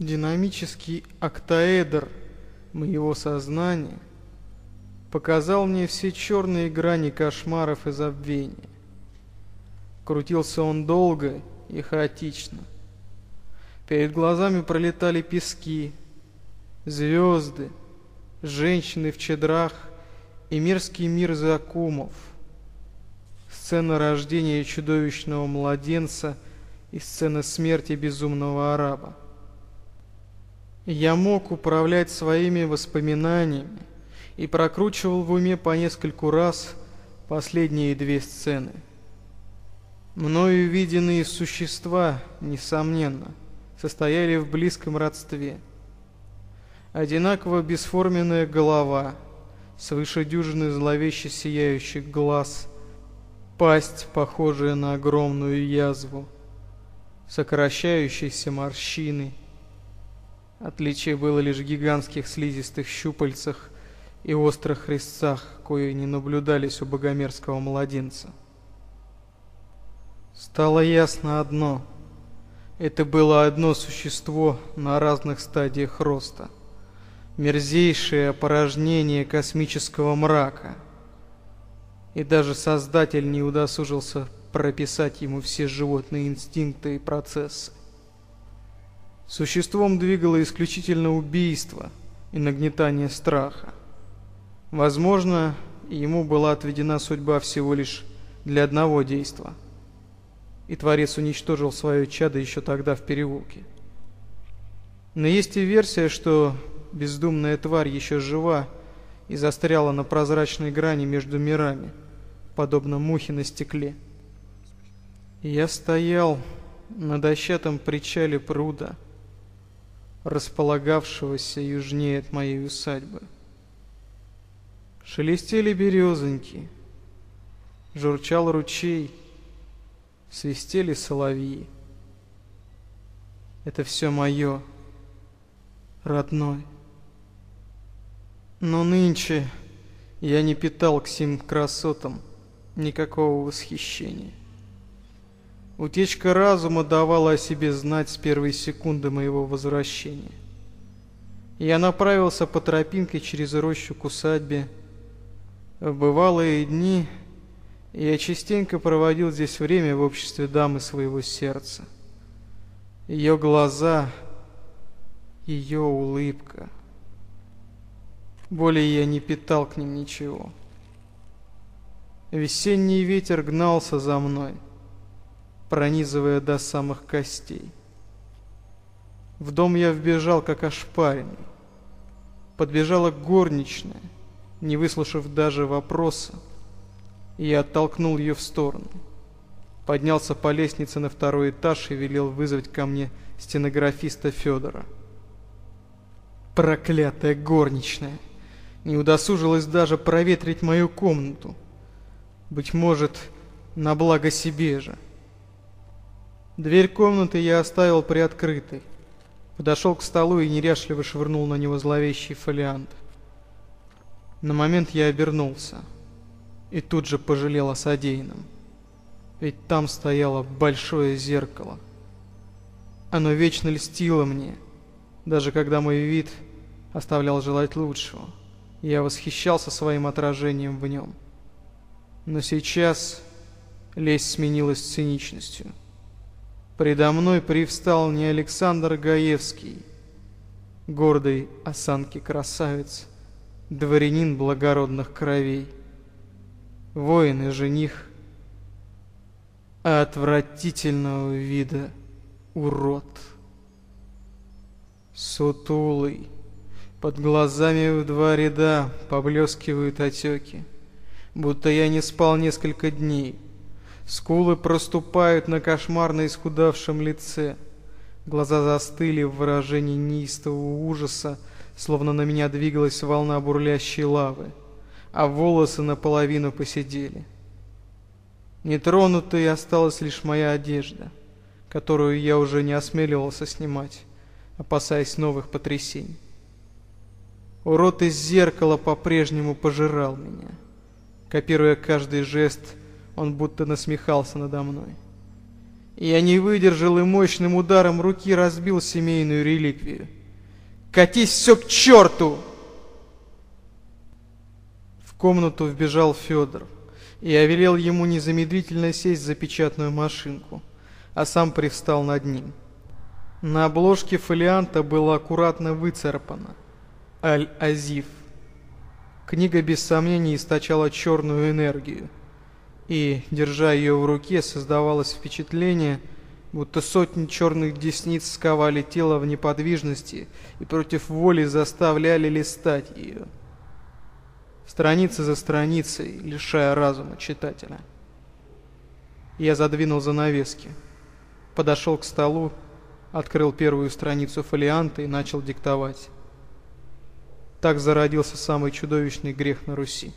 Динамический октаэдр моего сознания показал мне все черные грани кошмаров и забвения. Крутился он долго и хаотично. Перед глазами пролетали пески, звезды, женщины в чедрах и мерзкий мир закумов. Сцена рождения чудовищного младенца и сцена смерти безумного араба. Я мог управлять своими воспоминаниями и прокручивал в уме по нескольку раз последние две сцены. Мною виденные существа, несомненно, состояли в близком родстве. Одинаково бесформенная голова, свыше дюжины зловеще сияющих глаз, пасть, похожая на огромную язву, сокращающиеся морщины — Отличие было лишь в гигантских слизистых щупальцах и острых резцах, кои не наблюдались у богомерзкого младенца. Стало ясно одно. Это было одно существо на разных стадиях роста. Мерзейшее опорожнение космического мрака. И даже Создатель не удосужился прописать ему все животные инстинкты и процессы. Существом двигало исключительно убийство и нагнетание страха. Возможно, ему была отведена судьба всего лишь для одного действа. И Творец уничтожил свое чадо еще тогда в переулке. Но есть и версия, что бездумная тварь еще жива и застряла на прозрачной грани между мирами, подобно мухе на стекле. И я стоял на дощатом причале пруда, располагавшегося южнее от моей усадьбы. Шелестели березоньки, журчал ручей, свистели соловьи. Это все мое, родной. Но нынче я не питал к сим красотам никакого восхищения. Утечка разума давала о себе знать с первой секунды моего возвращения. Я направился по тропинке через рощу к усадьбе. В бывалые дни я частенько проводил здесь время в обществе дамы своего сердца. Ее глаза, ее улыбка. Более я не питал к ним ничего. Весенний ветер гнался за мной — пронизывая до самых костей. В дом я вбежал, как ошпаренный. Подбежала горничная, не выслушав даже вопроса, и я оттолкнул ее в сторону. Поднялся по лестнице на второй этаж и велел вызвать ко мне стенографиста Федора. Проклятая горничная! Не удосужилась даже проветрить мою комнату. Быть может, на благо себе же. Дверь комнаты я оставил приоткрытой. Подошел к столу и неряшливо швырнул на него зловещий фолиант. На момент я обернулся и тут же пожалел о содеянном. Ведь там стояло большое зеркало. Оно вечно льстило мне, даже когда мой вид оставлял желать лучшего. Я восхищался своим отражением в нем. Но сейчас лесть сменилась циничностью. Предо мной привстал не Александр Гаевский, гордый осанки красавец, дворянин благородных кровей, воин и жених, а отвратительного вида урод. Сутулый, под глазами в два ряда поблескивают отеки, будто я не спал несколько дней — Скулы проступают на кошмарно исхудавшем лице. Глаза застыли в выражении неистового ужаса, словно на меня двигалась волна бурлящей лавы, а волосы наполовину посидели. Нетронутой осталась лишь моя одежда, которую я уже не осмеливался снимать, опасаясь новых потрясений. Урод из зеркала по-прежнему пожирал меня, копируя каждый жест он будто насмехался надо мной. Я не выдержал и мощным ударом руки разбил семейную реликвию. «Катись все к черту!» В комнату вбежал Федор. Я велел ему незамедлительно сесть за печатную машинку, а сам привстал над ним. На обложке фолианта было аккуратно выцарапано «Аль-Азиф». Книга без сомнений источала черную энергию, и, держа ее в руке, создавалось впечатление, будто сотни черных десниц сковали тело в неподвижности и против воли заставляли листать ее. Страница за страницей, лишая разума читателя. Я задвинул занавески, подошел к столу, открыл первую страницу фолианта и начал диктовать. Так зародился самый чудовищный грех на Руси.